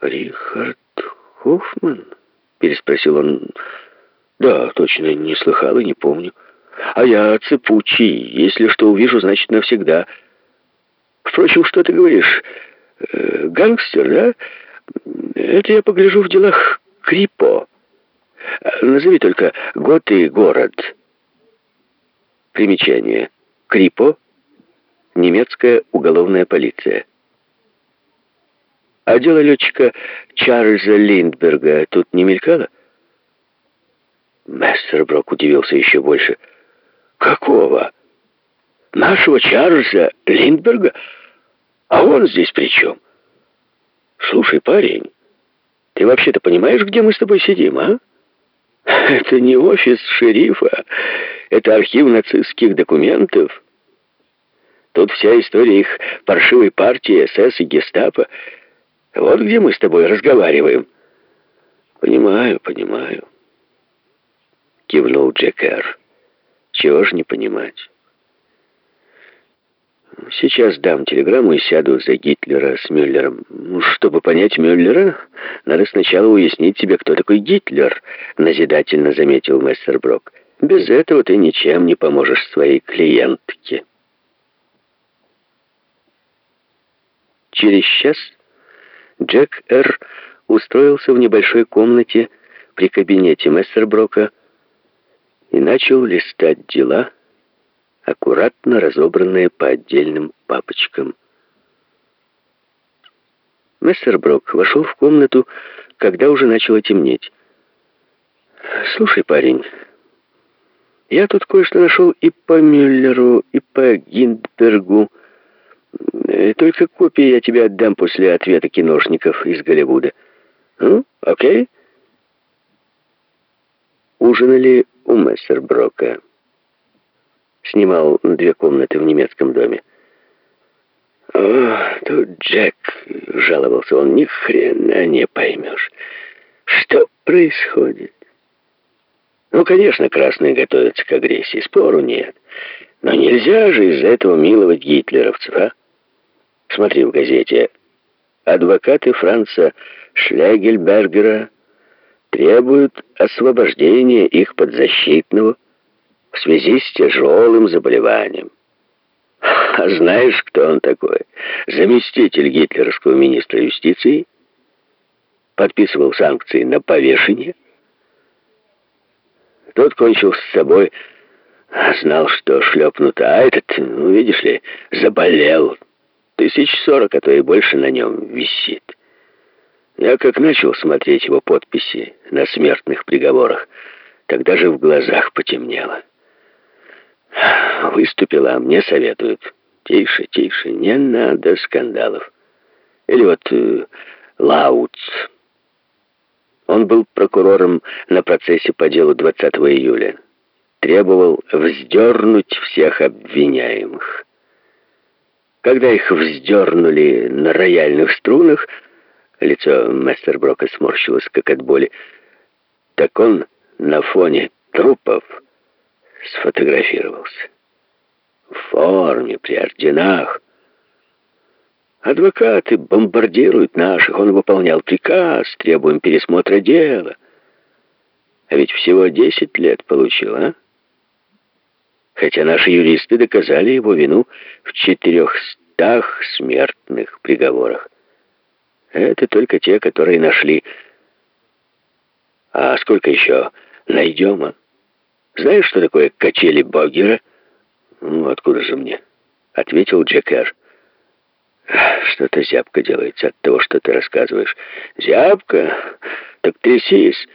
Рихард Хоффман? Переспросил он. Да, точно, не слыхал и не помню. А я цепучий. Если что увижу, значит навсегда. Впрочем, что ты говоришь? Э, гангстер, да? Это я погляжу в делах Крипо. Назови только год и город. Примечание. Крипо. Немецкая уголовная полиция. А дело летчика Чарльза Линдберга тут не мелькало? Мессерброк удивился еще больше. «Какого? Нашего Чарльза Линдберга? А он здесь при чем? Слушай, парень, ты вообще-то понимаешь, где мы с тобой сидим, а? Это не офис шерифа, это архив нацистских документов. Тут вся история их паршивой партии, СС и гестапо. Вот где мы с тобой разговариваем. Понимаю, понимаю. Кивнул Джекер. Чего ж не понимать? Сейчас дам телеграмму и сяду за Гитлера с Мюллером. Ну, чтобы понять Мюллера, надо сначала уяснить тебе, кто такой Гитлер, назидательно заметил Мессерброк. Без этого ты ничем не поможешь своей клиентке. Через час Джек Р. устроился в небольшой комнате при кабинете Мессерброка и начал листать дела, аккуратно разобранные по отдельным папочкам. Мессерброк вошел в комнату, когда уже начало темнеть. «Слушай, парень, я тут кое-что нашел и по Мюллеру, и по Гиндбергу. Только копии я тебе отдам после ответа киношников из Голливуда. Ну, окей?» Ужинали у Мессерброка снимал две комнаты в немецком доме. «О, тут Джек», — жаловался он, — «ни хрена не поймешь. Что происходит?» «Ну, конечно, красные готовятся к агрессии, спору нет. Но нельзя же из-за этого миловать гитлеровцев, а? Смотри в газете. Адвокаты Франца Шлягельбергера требуют освобождения их подзащитного в связи с тяжелым заболеванием. А знаешь, кто он такой? Заместитель гитлеровского министра юстиции? Подписывал санкции на повешение? Тот кончил с собой, знал, что шлепнут, а этот, ну, видишь ли, заболел. Тысяч сорок, а то и больше на нем висит. Я как начал смотреть его подписи на смертных приговорах, тогда же в глазах потемнело. Выступила, а мне советуют. Тише, тише, не надо скандалов. Или вот э, Лауц. Он был прокурором на процессе по делу 20 июля. Требовал вздернуть всех обвиняемых. Когда их вздернули на рояльных струнах, лицо мастер Брока сморщилось, как от боли, так он на фоне трупов сфотографировался. В форме, при орденах. Адвокаты бомбардируют наших. Он выполнял приказ, требуем пересмотра дела. А ведь всего 10 лет получил, а? Хотя наши юристы доказали его вину в четырехстах смертных приговорах. Это только те, которые нашли. А сколько еще найдем, а? Знаешь, что такое качели Богера? Ну, откуда же мне? Ответил Джекер. Что-то зябко делается от того, что ты рассказываешь. Зябко? Так трясись.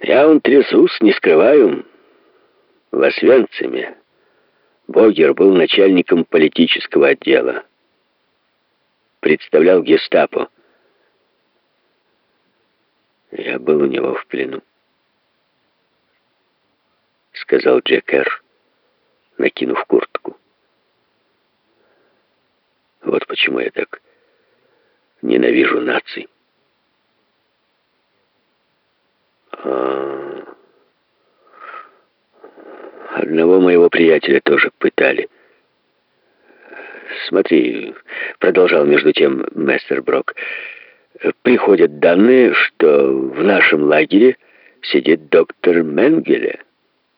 Я он трясусь, не скрываю. В Освенциме Богер был начальником политического отдела. Представлял гестапо. Я был у него в плену. — сказал Джекер, накинув куртку. Вот почему я так ненавижу наций. А... Одного моего приятеля тоже пытали. Смотри, продолжал между тем мастер Брок. приходят данные, что в нашем лагере сидит доктор Менгеле.